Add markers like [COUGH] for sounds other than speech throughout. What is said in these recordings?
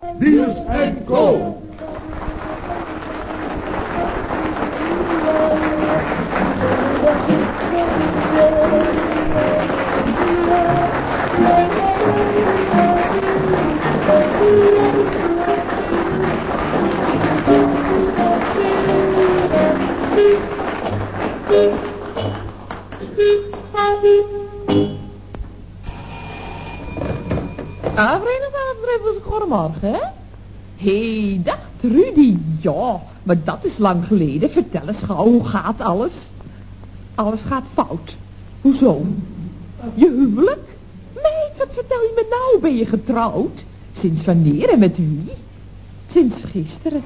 Beers and go! Maar dat is lang geleden. Vertel eens gauw, hoe gaat alles? Alles gaat fout. Hoezo? Je huwelijk? Meid, wat vertel je me nou? Ben je getrouwd? Sinds wanneer en met wie? Sinds gisteren.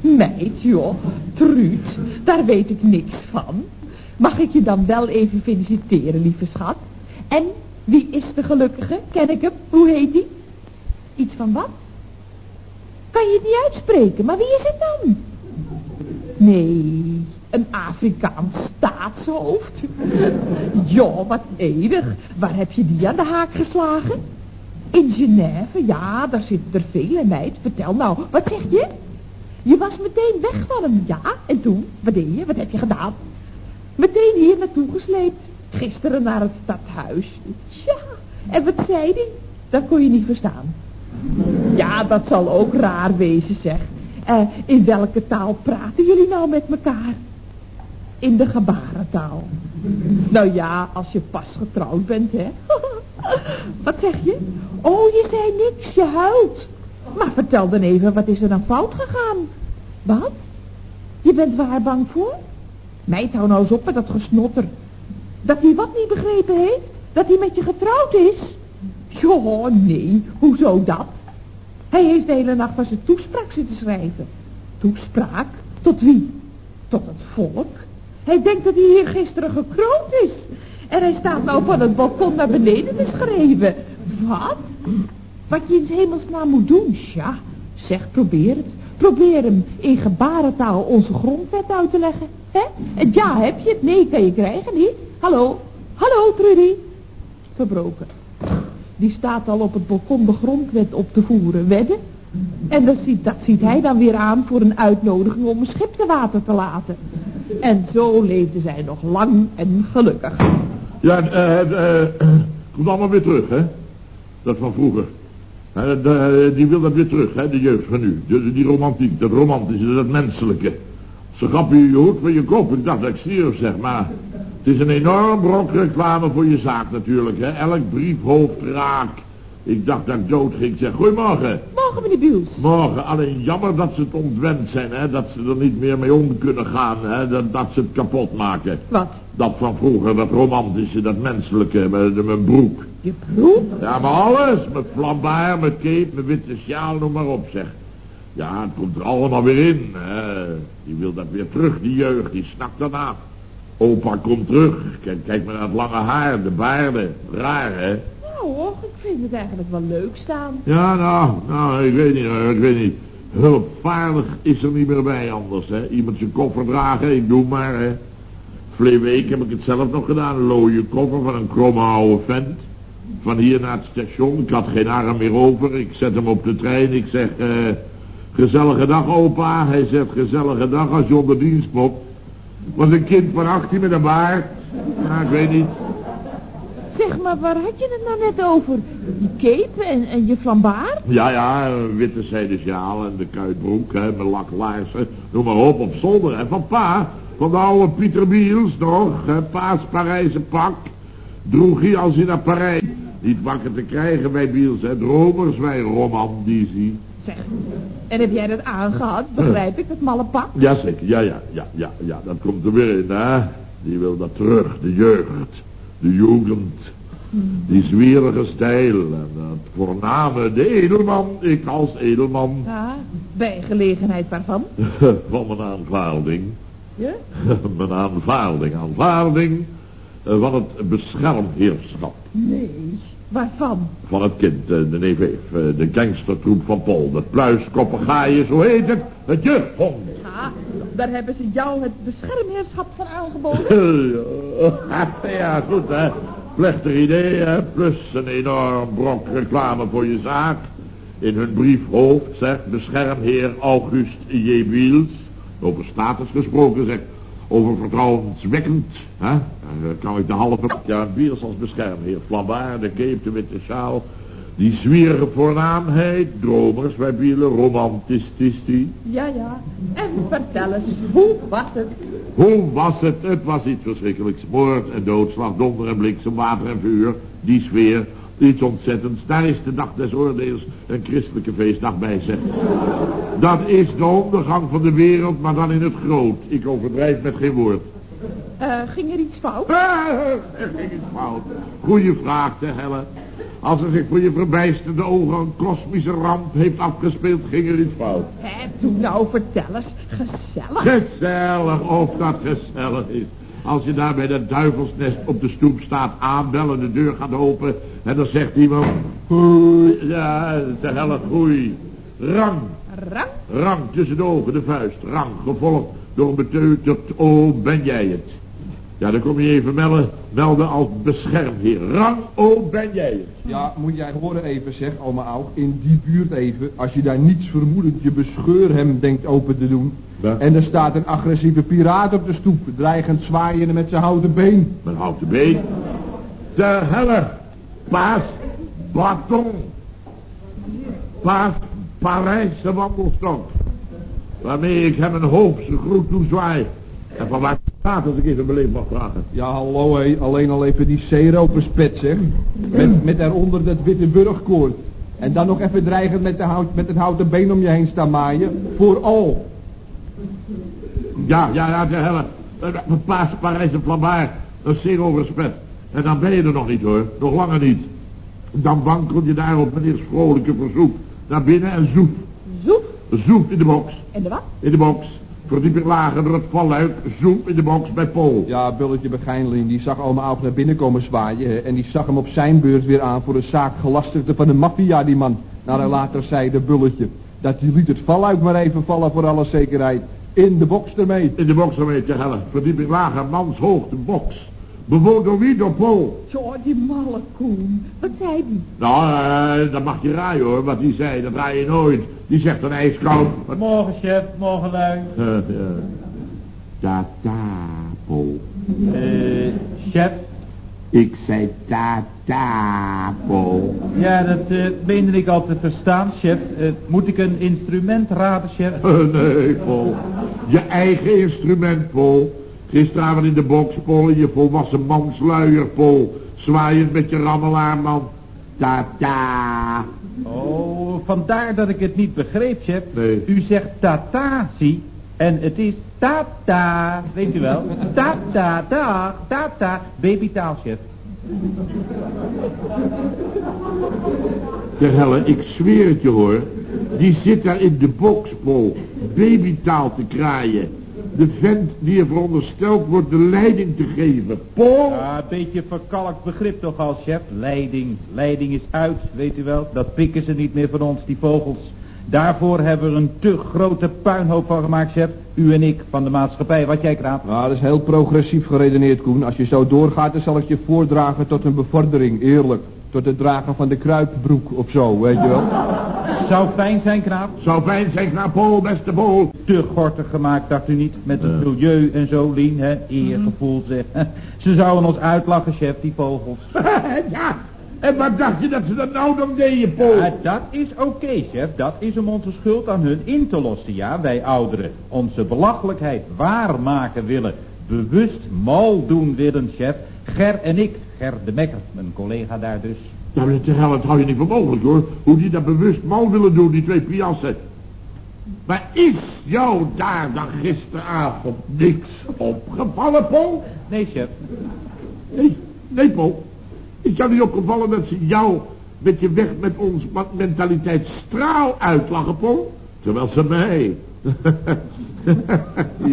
Meid, joh, Truud, daar weet ik niks van. Mag ik je dan wel even feliciteren, lieve schat? En wie is de gelukkige? Ken ik hem? Hoe heet hij? Iets van wat? Kan je het niet uitspreken, maar wie is het dan? Nee, een Afrikaans staatshoofd. Ja, wat enig. Waar heb je die aan de haak geslagen? In Genève, ja, daar zitten er vele meid. Vertel nou, wat zeg je? Je was meteen weg van hem, ja? En toen, wat deed je? Wat heb je gedaan? Meteen hier naartoe gesleept. Gisteren naar het stadhuis. Ja, en wat zei hij? Dat kon je niet verstaan. Ja, dat zal ook raar wezen, zeg. Uh, in welke taal praten jullie nou met elkaar? In de gebarentaal. Nou ja, als je pas getrouwd bent, hè. [LAUGHS] wat zeg je? Oh, je zei niks, je huilt. Maar vertel dan even, wat is er dan fout gegaan? Wat? Je bent waar bang voor? Meid, hou nou eens op met dat gesnotter. Dat hij wat niet begrepen heeft? Dat hij met je getrouwd is? Jo, nee, hoezo dat? Hij heeft de hele nacht van zijn toespraak zitten schrijven. Toespraak? Tot wie? Tot het volk. Hij denkt dat hij hier gisteren gekroond is. En hij staat nou van het balkon naar beneden te schreven. Wat? Wat je in hemelsnaam moet doen, ja. Zeg, probeer het. Probeer hem in gebarentaal onze grondwet uit te leggen. Hè? En ja, heb je het? Nee, kan je krijgen, niet? Hallo? Hallo, Trudy? Verbroken. Die staat al op het balkon de grondwet op te voeren, wedden? En dat ziet, dat ziet hij dan weer aan voor een uitnodiging om een schip te water te laten. En zo leefden zij nog lang en gelukkig. Ja, eh, uh, uh, komt allemaal weer terug, hè? Dat van vroeger. Die wil dat weer terug, hè, de jeugd van nu. Die, die romantiek, dat romantische, dat menselijke. Zo grap je je hoed van je kop. Ik dacht dat ik stierf, zeg maar. Het is een enorm brok reclame voor je zaak natuurlijk, hè. Elk briefhoofd raak. Ik dacht dat ik dood ging. Zeg, goeiemorgen. Morgen, meneer Biels. Morgen. Alleen jammer dat ze het ontwend zijn, hè. Dat ze er niet meer mee om kunnen gaan, hè. Dat, dat ze het kapot maken. Wat? Dat van vroeger, dat romantische, dat menselijke, met mijn broek. Je broek? Ja, maar alles. Met flambaar, met cape, met witte sjaal, noem maar op, zeg. Ja, het komt er allemaal weer in. Hè. Die wil dat weer terug, die jeugd. Die snakt daarna. Opa komt terug. Kijk, kijk maar naar het lange haar, de baarden. Raar, hè? Nou, och, ik vind het eigenlijk wel leuk staan. Ja, nou, nou, ik weet niet, ik weet niet. Hulpvaardig is er niet meer bij anders, hè. Iemand zijn koffer dragen, ik doe maar, hè. Vlee week heb ik het zelf nog gedaan. Een looie koffer van een kromme oude vent. Van hier naar het station. Ik had geen arm meer over. Ik zet hem op de trein. Ik zeg, eh, gezellige dag opa. Hij zegt, gezellige dag als je onder dienst komt. Was een kind van 18 met een baard. Nou, ik weet niet. Zeg maar, waar had je het nou net over? Die cape en, en je flambaar? Ja, ja, witte zijden sjaal en de kuitbroek, hè, met laklaarzen. Noem maar op, op zolder. En van pa, van de oude Pieter Biels nog, hè, pa's Parijse pak. Droeg hij als hij naar Parijs. Niet wakker te krijgen bij Biels, hè. Dromers, wij romantici. Zeg, en heb jij dat aangehad? Begrijp ik, dat malle pak? Jazeker, ja, ja, ja, ja, ja, dat komt er weer in, hè. Die wil dat terug, de jeugd, de jugend, die zwierige stijl en het voorname, de edelman, ik als edelman. Ja, bij gelegenheid waarvan? [LAUGHS] van mijn aanvaarding. Ja? [LAUGHS] mijn aanvaarding, aanvaarding uh, van het beschermheerschap. Nee, waarvan? Van het kind, uh, de neef uh, de gangstertroep van Pol, dat pluiskoppengaaien, zo heet het, het jeugdhond. Ja, daar hebben ze jou het beschermheerschap van aangeboden. [LAUGHS] ja, goed hè. Plechtig idee hè, plus een enorm brok reclame voor je zaak. in hun briefhoofd, zegt beschermheer August J. Wiels, over status gesproken, zegt, over vertrouwenswekkend, hè, dan kan ik de halve, ja, Wiels als beschermheer, Flambard, de cape, de witte sjaal, die zwierige voornaamheid, dromers Bielen, romantistisch die. Ja, ja. En vertel eens, hoe was het? Hoe was het? Het was iets verschrikkelijks. Moord en doodslag, donder en bliksem, water en vuur. Die sfeer, iets ontzettends. Daar is de dag des oordeels een christelijke feestdag bij, zeg. Dat is de ondergang van de wereld, maar dan in het groot. Ik overdrijf met geen woord. Uh, ging er iets fout? er ging iets fout. Goeie vraag, te Helle. Als er zich voor je verbijsterde ogen een kosmische ramp heeft afgespeeld, ging er iets fout. Hé, toen nou, vertel eens. Gezellig. Gezellig, of dat gezellig is. Als je daar bij dat duivelsnest op de stoep staat aanbellen, de deur gaat open en dan zegt iemand, goei, ja, te helle groei. Rang. Rang? Rang tussen de ogen, de vuist. Rang, gevolgd door beteuterd, oh, ben jij het. Ja, dan kom je even melden, melden als beschermheer. Rang, oh, ben jij het. Ja, moet jij horen even, zeg, oud, in die buurt even, als je daar niets vermoedend je bescheurhem denkt open te doen. En er staat een agressieve piraat op de stoep, dreigend zwaaien met zijn houten been. Met houten been? De helle, paas, baton, paas, Parijse wandelstok, waarmee ik hem een hoopse groet toezwaai. En van waar staat als ik even beleefd mag vragen? Ja, hallo hé, alleen al even die zeeroperspet zeg. Met, met daaronder dat witte burgkoord. En dan nog even dreigend met, de hout, met het houten been om je heen staan maaien. Voor al. Ja, ja, ja, de helle. Een paas, Parijs en Flambard. Een zeeroperspet. En dan ben je er nog niet hoor. Nog langer niet. Dan wankel je daar op meneers vrolijke verzoek. Naar binnen en zoep. Zoep? In de box. In de wat? In de box. Verdieping lager door het valluik, zoep in de box bij Paul. Ja, Bulletje Begijnlin, die zag allemaal naar binnen komen zwaaien. Hè, en die zag hem op zijn beurt weer aan voor een zaak gelastigde van de maffia, die man. Naar hij later zei, de Bulletje, dat die liet het valluik maar even vallen voor alle zekerheid. In de box ermee. In de box ermee, te helle. Verdieping lager, manshoog, de box. Door wie? Door Paul. Zo, die malle koen. Wat zei die? Nou, uh, dat mag je raaien hoor, wat die zei. Dat raai je nooit. Die zegt een ijskoud. Wat... Morgen, chef. Morgen, lui. Uh, uh, tata, Paul. Eh, chef. Ik zei tata, Paul. Ja, dat uh, meende ik al te verstaan, chef. Moet ik een instrument raden, chef? nee, Paul. Je eigen instrument, Paul. Gisteravond in de box, Paul, in je volwassen mansluier, Paul. Zwaaiend met je rammelaar, man. Tata. Oh, vandaar dat ik het niet begreep, chef. Nee. U zegt tata, zie. En het is tata, weet u wel. [LAUGHS] Tata, dag, tata. Babytaal, chef. De helle, ik zweer het je hoor. Die zit daar in de box, Paul. Babytaal te kraaien. De vent die er verondersteld wordt de leiding te geven. Paul! Ja, een beetje verkalkt begrip toch al, chef. Leiding. Leiding is uit, weet u wel. Dat pikken ze niet meer van ons, die vogels. Daarvoor hebben we er een te grote puinhoop van gemaakt, chef. U en ik, van de maatschappij. Wat jij kraap? Ja, dat is heel progressief geredeneerd, Koen. Als je zo doorgaat, dan zal ik je voordragen tot een bevordering, eerlijk. Tot het dragen van de kruipbroek of zo, weet je wel. Zou fijn zijn, knaap. Zou fijn zijn, knaap Paul, beste Paul. Te gortig gemaakt, dacht u niet? Met het milieu en zo, Lien, hè? Eergevoel, zeg. [LAUGHS] Ze zouden ons uitlachen, chef, die vogels. [LAUGHS] ja, en wat dacht je dat ze dat nou dan deden, Paul? Ja, dat is oké, chef. Dat is om onze schuld aan hun in te lossen, ja, wij ouderen. Onze belachelijkheid waarmaken willen. Bewust mal doen willen, chef. Ger en ik, Ger de Mekker, mijn collega daar dus. Hel, dat hou je niet voor mogelijk, hoor. Hoe die dat bewust mal willen doen, die twee piassen. Maar is jou daar dan gisteravond niks opgevallen, Paul? Nee, chef. Nee, nee, Paul. Is jou niet opgevallen dat ze jou met je weg met ons mentaliteit straal uitlachen, Paul? Terwijl ze mij. [LAUGHS]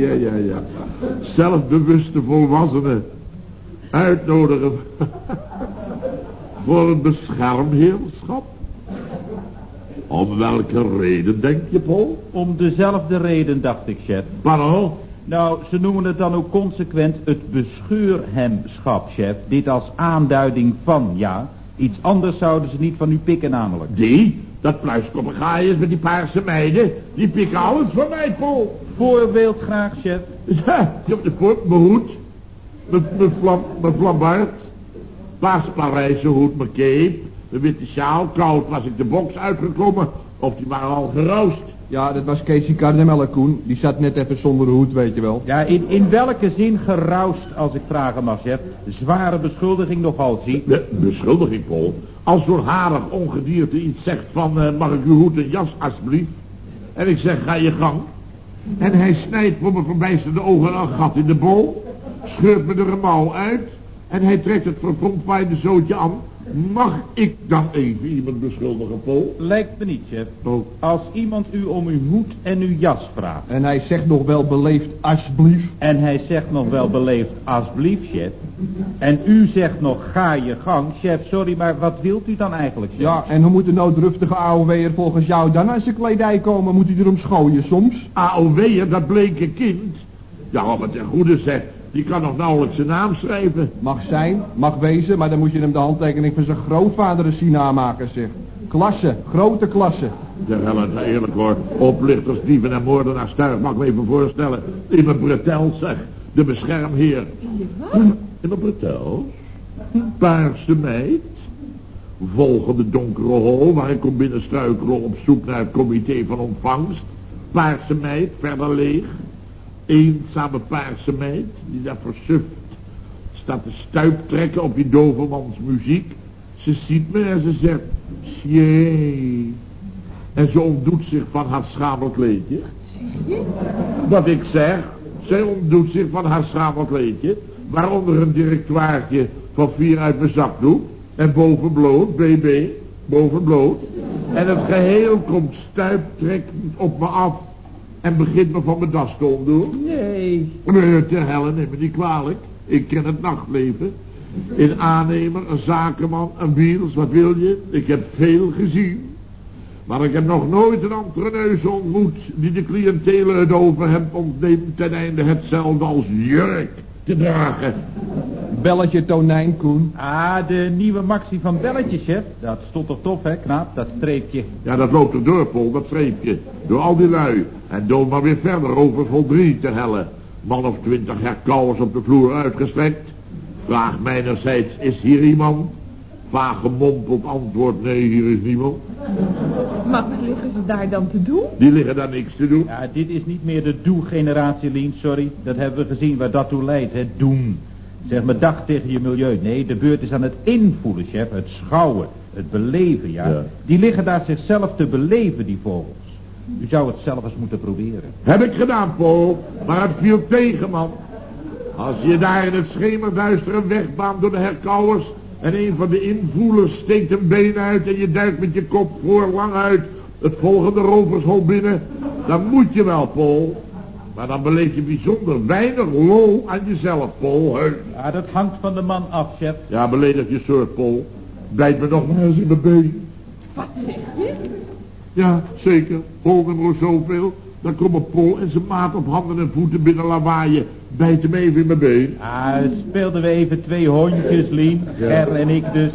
ja, ja, ja. Zelfbewuste volwassenen uitnodigen [LAUGHS] voor een beschermheerschap. Om welke reden, denk je, Paul? Om dezelfde reden, dacht ik, chef. Pardon? Nou, ze noemen het dan ook consequent het bescheurhemschap, chef. Dit als aanduiding van, ja. Iets anders zouden ze niet van u pikken namelijk. Die? Dat pluiskoppegaaiers met die paarse meiden, die pikken alles van mij, Paul. Voorbeeld graag, chef. Ja, mijn hoed, mijn, vlam, mijn flambard, paasparijse hoed, mijn cape, de witte sjaal, koud was ik de box uitgekomen, of die waren al geroust. Ja, dat was Casey Cardamella, Koen. Die zat net even zonder hoed, weet je wel. Ja, in, in welke zin geroust, als ik vragen mag, chef? Zware beschuldiging nogal, zie. De beschuldiging, Paul. Als zo'n harig ongedierte iets zegt van, eh, mag ik uw hoed en jas alsjeblieft? En ik zeg, ga je gang. En hij snijdt voor mijn verbijsterde ogen een gat in de bol, scheurt me er een mouw uit, en hij trekt het verfrontwaaiende zootje aan. Mag ik dan even iemand beschuldigen, Paul? Lijkt me niet, chef. Oh, Als iemand u om uw hoed en uw jas vraagt, En hij zegt nog wel beleefd, alsjeblieft. en hij zegt nog wel beleefd, alsjeblieft, chef, en u zegt nog, ga je gang, chef, sorry, maar wat wilt u dan eigenlijk, chef? Ja, en hoe moet de nooddruftige AOW'er volgens jou dan aan zijn kledij komen? Moet hij erom schooien soms? AOW'er, dat bleke kind. Ja, maar ten goede zeg, die kan nog nauwelijks zijn naam schrijven. Mag zijn, mag wezen, maar dan moet je hem de handtekening van zijn grootvader eens zien namaken, zeg. Klasse, grote klasse. Zeg Helen, eerlijk hoor, oplichters, dieven en moordenaars thuis, mag ik me even voorstellen. In mijn bretel zeg, de beschermheer. In mijn bretel? Paarse meid. Volgende donkere hol, waar ik kom binnen struikelen op zoek naar het comité van ontvangst. Paarse meid, verder leeg. Eenzame paarse meid, die daar versuft staat te stuiptrekken op die dovermans muziek. Ze ziet me en ze zegt, sjee. En ze ontdoet zich van haar schamel kleedje. Wat ik zeg, zij ontdoet zich van haar schamel kleedje, waaronder een directoirtje van vier uit mijn zakdoek, en boven bloot, bb, boven bloot. En het geheel komt stuiptrekkend op me af en begint me van mijn das te ontdoen. Nee. Nee, te hellen, neem me niet kwalijk. Ik ken het nachtleven. Een aannemer, een zakenman, een wiels, wat wil je? Ik heb veel gezien. Maar ik heb nog nooit een entreneus ontmoet die de cliëntelen het overhemd ontneemt ten einde hetzelfde als jurk te dragen. Belletje tonijn, Koen. Ah, de nieuwe maxi van Belletje, chef. Dat stond toch tof, hè, knaap, dat streepje. Ja, dat loopt er door, Paul, dat streepje. Door al die lui. En doe maar weer verder over vol drie te hellen. Man of twintig herkauwers op de vloer uitgestrekt. Vraag mijnerzijds, is hier iemand? Vaag gemompeld antwoord, nee, hier is niemand. Maar wat liggen ze daar dan te doen? Die liggen daar niks te doen. Ja, dit is niet meer de doe-generatie, Lien, sorry. Dat hebben we gezien waar dat toe leidt, het doen. Zeg maar dag tegen je milieu. Nee, de beurt is aan het invoelen, chef. Het schouwen, het beleven, ja. Ja. Die liggen daar zichzelf te beleven, die vogels. U zou het zelf eens moeten proberen. Heb ik gedaan, Paul. Maar het viel tegen, man. Als je daar in het schemerduister een weg baant door de herkauwers... en een van de invoelers steekt een been uit... en je duikt met je kop voor lang uit het volgende rovershol binnen... dan moet je wel, Paul. Maar dan beleef je bijzonder weinig lol aan jezelf, Paul. Heus. Ja, dat hangt van de man af, chef. Ja, beledig je soort, Paul. Bijt me nog maar eens in mijn been. Wat zeg je? Ja, zeker. Nummer zoveel. Dan komen Paul en zijn maat op handen en voeten binnen lawaaien. Bijt hem even in mijn been. Ah, speelden we even twee hondjes, Lien. Ja. Ger en ik dus.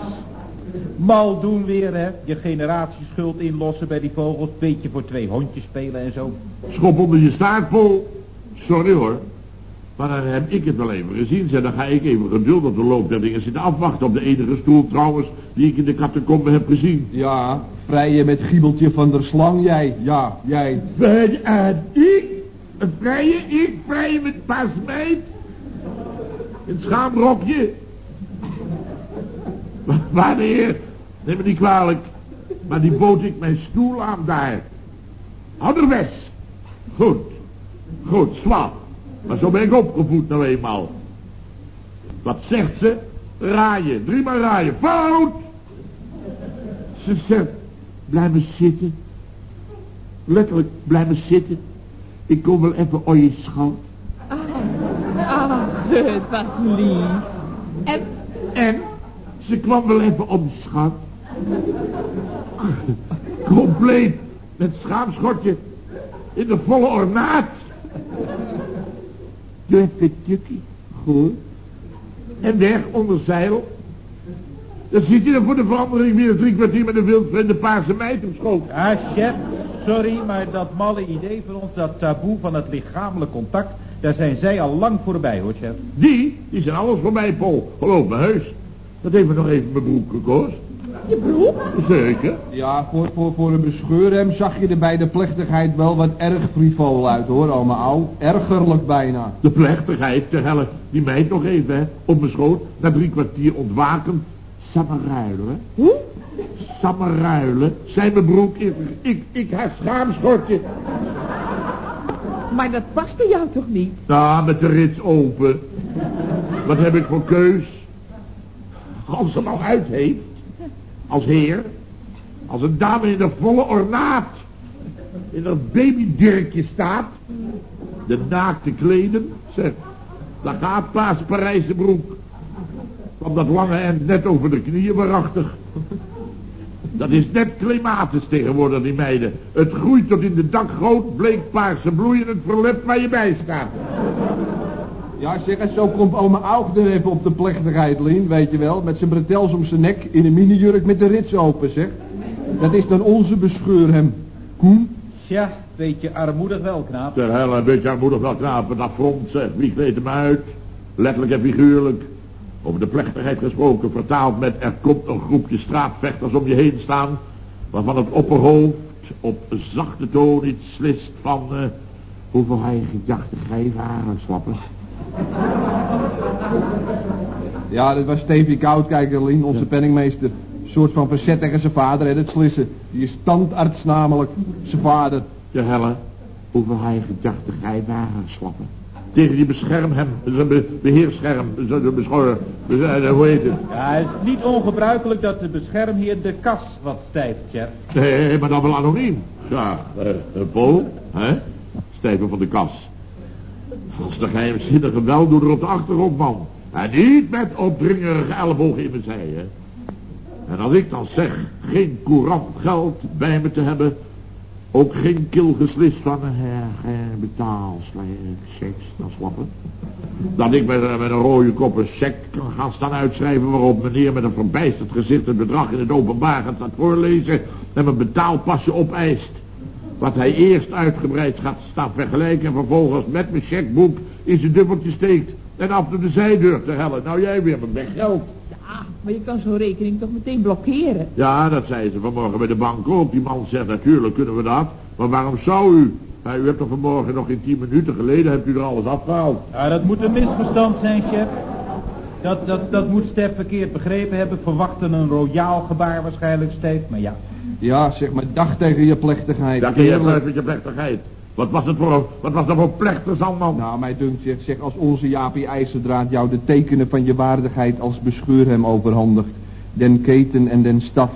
Mal doen weer, hè. Je generatieschuld inlossen bij die vogels. Beetje voor twee hondjes spelen en zo. Schop onder je staart, Paul. Sorry hoor. Maar dan heb ik het wel even gezien. Zeg, dan ga ik even geduld op de loop der dingen zitten afwachten. Op de enige stoel trouwens die ik in de catacombe heb gezien. Ja, vrije met giebeltje van der slang, jij. Ja, jij. Wat aan ik? Een vrije ik? Vrije met paasmeid? Een schaamrokje? Wa- [LAUGHS] Wanneer? Neem me niet kwalijk. Maar die bood ik mijn stoel aan daar. Ouderwets. Goed. Goed, zwak. Maar zo ben ik opgevoed nou eenmaal. Wat zegt ze? Raaien. Driemaal raaien. Fout! Ze zegt, blijf me zitten. Letterlijk, blijf me zitten. Ik kom wel even op je schat. Ah, [LAUGHS] het was lief. En En ze kwam wel even om, schat. [LAUGHS] Compleet, met schaamschortje, in de volle ornaat. Tukkie, goed. En weg onder zeil. Dan zit je er voor de verandering weer drie kwartier met een wildvreemde paarse meid op schoot. Ja, chef, sorry, maar dat malle idee van ons, dat taboe van het lichamelijk contact, daar zijn zij al lang voorbij, hoor, chef. Die, die zijn alles voor mij, Paul. Geloof me heus. Dat heeft me nog even mijn broek gekost. Je broek? Zeker. Ja, voor, voor, voor een bescheurhem zag je er bij de plechtigheid wel wat erg frivol uit hoor, oma ouw. Ergerlijk bijna. De plechtigheid, te helle, die meid nog even, hè, op mijn schoot, na drie kwartier ontwaken. Sammeruilen, hè? Hoe? Sammeruilen. Zijn mijn broek, ik, ik, ik heb schaamschortje. Maar dat paste jou toch niet? Ja, met de rits open. Wat heb ik voor keus? Als ze al uit heeft, als heer, als een dame in de volle ornaat, in dat babydirkje staat, de naakte kleden, zeg, daar gaat paas Parijse broek. Van dat lange end net over de knieën waarachtig. Dat is net clematis tegenwoordig, die meiden. Het groeit tot in de dakgoot, bleek paarse bloei in het verlet waar je bij staat. Ja, zeg eens, zo komt oma Aug er even op de plechtigheid, Lien, weet je wel. Met zijn bretels om zijn nek, in een minijurk met de rits open, zeg. Dat is dan onze bescheurhem. Koen? Tja, beetje armoedig wel, knaap. Ter helle, een beetje armoedig wel knapen, dat front, zeg. Wie kleedt hem uit? Letterlijk en figuurlijk. Over de plechtigheid gesproken, vertaald met er komt een groepje straatvechters om je heen staan, waarvan het opperhoofd op een zachte toon iets slist van, eh, hoeveel hij gedachte gij waren, slappen. Ja, dat was Stevie Koudkijker, Lien, onze penningmeester. Een soort van verzet tegen zijn vader, hè, dat slissen. Die is standarts namelijk, zijn vader. Ter helle, hoeveel hij gedachte gij waren, slappen. Tegen die bescherm hem, zijn be beheerscherm, zijn beschor, be- hoe heet het? Ja, het is niet ongebruikelijk dat de beschermheer de kas wat stijft, chef. Nee, maar dan wel anoniem. Ja, eh, eh, Paul, hè? Stijven van de kas. Als de geheimzinnige weldoener op de achtergrond, man. En niet met opdringerige ellebogen in mijn zij, hè. En als ik dan zeg geen courant geld bij me te hebben, ook geen kil geslist van her, betaal, seks, dan slappen. Dat ik met, een- met een rode kop een kan gaan staan uitschrijven waarop meneer met een verbijsterd gezicht het bedrag in het openbaar gaat voorlezen en mijn betaalpasje opeist. Wat hij eerst uitgebreid gaat staan vergelijken en vervolgens met mijn chequeboek in zijn dubbeltje steekt en af naar de zijdeur te hellen. Nou jij weer met weg geld. Ja, maar je kan zo'n rekening toch meteen blokkeren? Ja, dat zei ze vanmorgen bij de bank ook. Die man zegt natuurlijk kunnen we dat. Maar waarom zou u? Ja, u hebt toch vanmorgen nog in tien minuten geleden hebt u er alles afgehaald. Ja, dat moet een misverstand zijn, chef. Dat, dat, dat moet Stef verkeerd begrepen hebben. Verwachten een royaal gebaar waarschijnlijk, Stef. Maar ja, Ja, zeg maar, dag tegen je plechtigheid. Daar kun je plechtigheid. Wat was het voor, wat was dat voor plechtig man? Nou, mij dunkt zeg, zeg, als onze Jaapie IJzerdraad jou de tekenen van je waardigheid als bescheurhem overhandigt, den keten en den staf,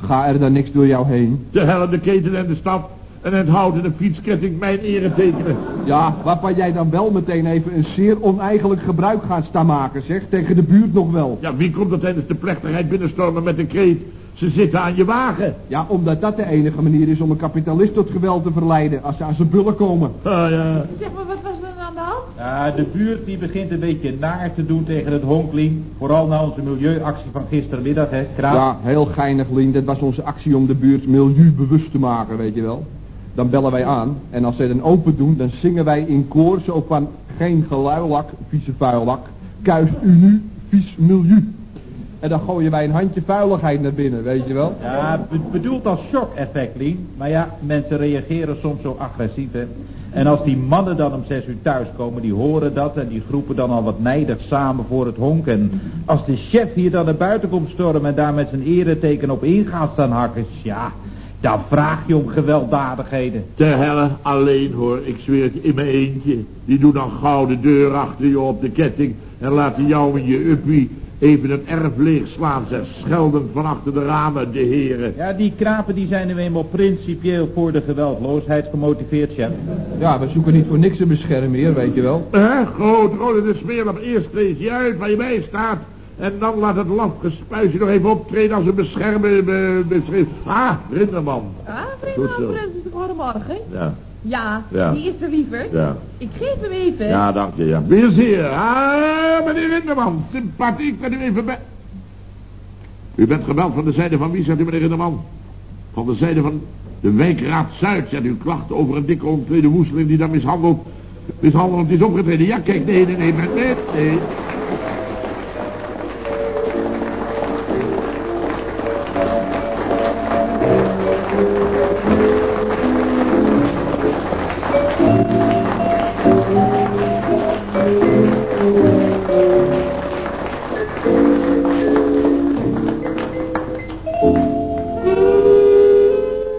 ga er dan niks door jou heen. De helle, de keten en de stap. En het hout en de fietsketting mijn ere tekenen. Ja, waarvan jij dan wel meteen even een zeer oneigenlijk gebruik gaat staan maken, zeg, tegen de buurt nog wel. Ja, wie komt er tijdens de plechtigheid binnenstormen met een kreet? Ze zitten aan je wagen. Ja, omdat dat de enige manier is om een kapitalist tot geweld te verleiden, als ze aan zijn bullen komen. Ah, ja. Zeg maar, wat was er dan aan de hand? Ja, de buurt die begint een beetje naar te doen tegen het honkling. Vooral na onze milieuactie van gistermiddag, hè, Kraap? Ja, heel geinig, Lien. Dat was onze actie om de buurt milieubewust te maken, weet je wel. Dan bellen wij aan en als zij dan open doen, dan zingen wij in koor zo van geen geluilak, vieze vuillak, kuist u nu, vies milieu. En dan gooien wij een handje vuiligheid naar binnen, weet je wel. Ja, be- bedoeld als shock-effect, Lien. Maar ja, mensen reageren soms zo agressief, hè. En als die mannen dan om zes uur thuiskomen, die horen dat en die groepen dan al wat nijdig samen voor het honk. En als de chef hier dan naar buiten komt stormen en daar met zijn ereteken op in gaat staan hakken, ja, dan vraag je om gewelddadigheden. Ter helle alleen hoor, ik zweer het in mijn eentje. Die doen dan gauw de deur achter je op de ketting en laten jou in je uppie even een erf leeg slaan, zeg, schelden van achter de ramen, de heren. Ja, die krapen die zijn nu eenmaal principieel voor de geweldloosheid gemotiveerd, chef. Ja, we zoeken niet voor niks een beschermheer, weet je wel. Hè, groot, rode de smeerlap, eerst lees je uit waar je bij staat. En dan laat het lafgespuisje nog even optreden als een beschermer be, beschrift. Ah, Rinderman. Ah, vrienden, dus goedemorgen. Ja, Ja, Ja. die is er liever. ja. Ik geef hem even. Ja, dank je, ja. Weer zeer. Ah, meneer Rinderman, sympathiek dat u even bij... U bent gebeld van de zijde van wie, zegt u meneer Rinderman? Van de zijde van de wijkraad Zuid, zegt u. Klacht over een dikke ontvlede woesteling die daar mishandeld, mishandelend is opgetreden. Ja, kijk, nee, nee, nee, nee, nee.